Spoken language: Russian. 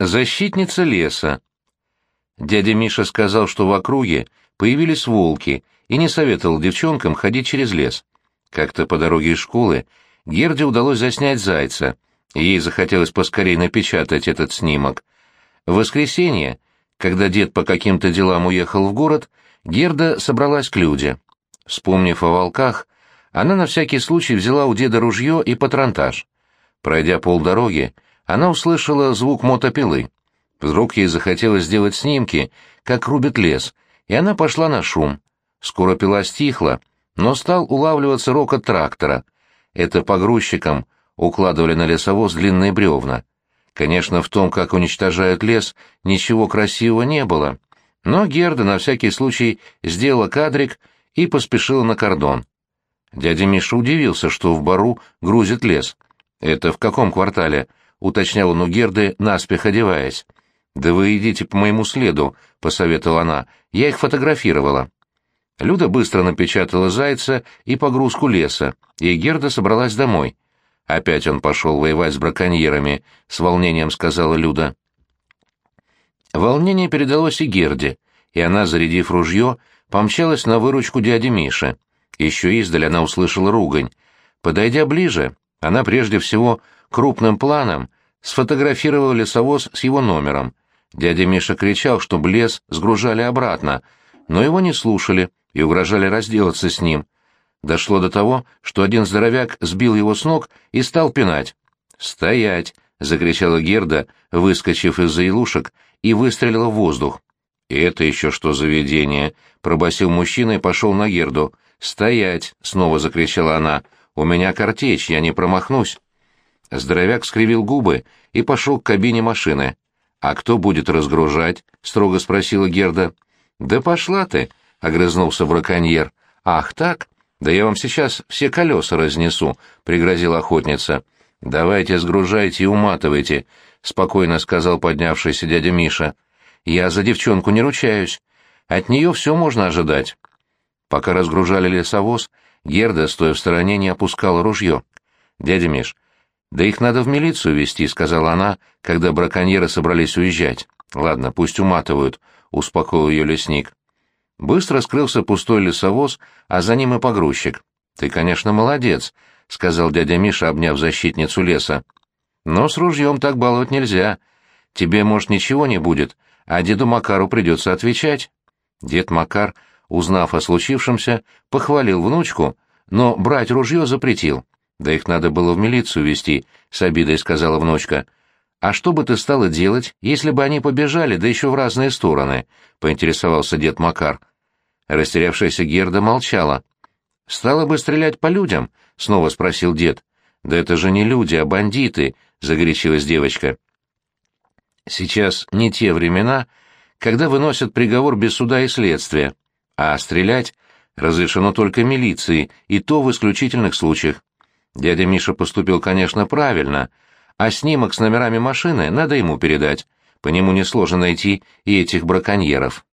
Защитница леса. Дядя Миша сказал, что в округе появились волки, и не советовал девчонкам ходить через лес. Как-то по дороге из школы Герде удалось заснять зайца, и ей захотелось поскорее напечатать этот снимок. В воскресенье, когда дед по каким-то делам уехал в город, Герда собралась к Люде. Вспомнив о волках, она на всякий случай взяла у деда ружье и патронтаж. Пройдя полдороги, она услышала звук мотопилы. Вдруг ей захотелось сделать снимки, как рубит лес, и она пошла на шум. Скоро пила стихла, но стал улавливаться рокот трактора. Это погрузчикам укладывали на лесовоз длинные бревна. Конечно, в том, как уничтожают лес, ничего красивого не было. Но Герда на всякий случай сделала кадрик и поспешила на кордон. Дядя Миша удивился, что в бару грузит лес. «Это в каком квартале?» — уточнял он у Герды, наспех одеваясь. «Да вы идите по моему следу», — посоветовала она. «Я их фотографировала». Люда быстро напечатала зайца и погрузку леса, и Герда собралась домой. «Опять он пошел воевать с браконьерами», — с волнением сказала Люда. Волнение передалось и Герде, и она, зарядив ружье, помчалась на выручку дяди Миши. Еще издали она услышала ругань. Подойдя ближе, она прежде всего крупным планом сфотографировала лесовоз с его номером. Дядя Миша кричал, чтобы лес сгружали обратно, но его не слушали и угрожали разделаться с ним. Дошло до того, что один здоровяк сбил его с ног и стал пинать. «Стоять!» — закричала Герда, выскочив из-за илушек, и выстрелила в воздух. «И это еще что за видение?» — пробасил мужчина и пошел на Герду. «Стоять!» — снова закричала она. «У меня картечь, я не промахнусь!» Здоровяк скривил губы и пошел к кабине машины. «А кто будет разгружать?» — строго спросила Герда. «Да пошла ты!» — огрызнулся браконьер. «Ах так? Да я вам сейчас все колеса разнесу!» — пригрозила охотница. «Давайте сгружайте и уматывайте», — спокойно сказал поднявшийся дядя Миша. «Я за девчонку не ручаюсь. От нее все можно ожидать». Пока разгружали лесовоз, Герда, стоя в стороне, не опускала ружье. «Дядя Миш, да их надо в милицию вести», — сказала она, когда браконьеры собрались уезжать. «Ладно, пусть уматывают», — успокоил ее лесник. Быстро скрылся пустой лесовоз, а за ним и погрузчик. «Ты, конечно, молодец», — сказал дядя Миша, обняв защитницу леса. «Но с ружьем так баловать нельзя. Тебе, может, ничего не будет, а деду Макару придется отвечать». Дед Макар, узнав о случившемся, похвалил внучку, но брать ружье запретил. «Да их надо было в милицию вести», — с обидой сказала внучка. «А что бы ты стала делать, если бы они побежали, да еще в разные стороны?» — поинтересовался дед Макар. Растерявшаяся Герда молчала. «Стала бы стрелять по людям?» — снова спросил дед. «Да это же не люди, а бандиты», — загорячилась девочка. «Сейчас не те времена, когда выносят приговор без суда и следствия, а стрелять разрешено только милиции, и то в исключительных случаях. Дядя Миша поступил, конечно, правильно, а снимок с номерами машины надо ему передать, по нему несложно найти и этих браконьеров».